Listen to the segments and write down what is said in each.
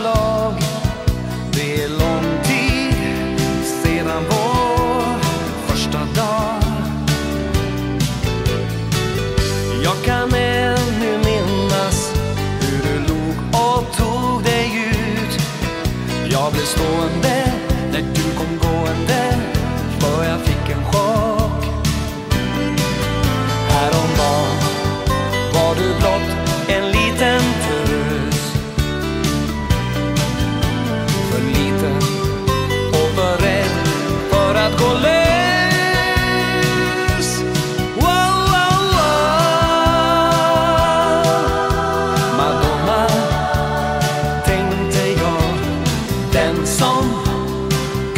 slag. Det är lång tid sedan vår första dag. Jag kan ännu minnas hur du log och tog dig ut. Jag blev stående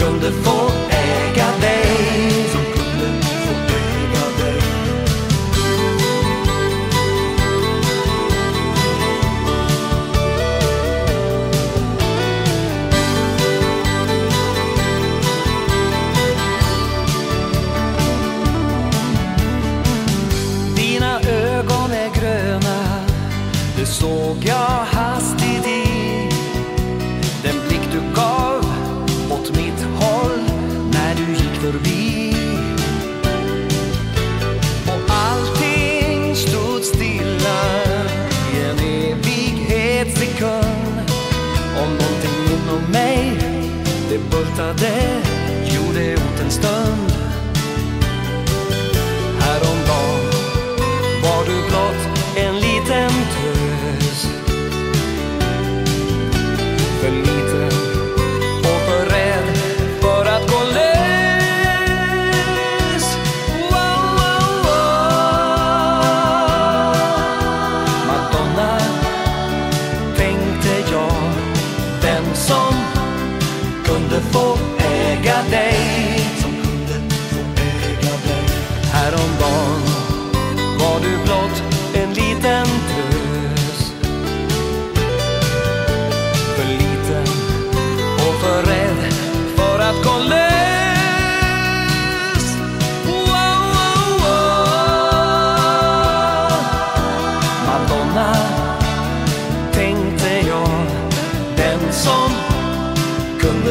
kunde få äga dig. Som kunde få äga dig Dina ögon är gröna. Det såg jag hastigt. Evighetssekund Om någonting inom mig det bultade. Som kunde få äga dig. Som kunde få äga dig. Häromdagen var du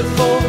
For.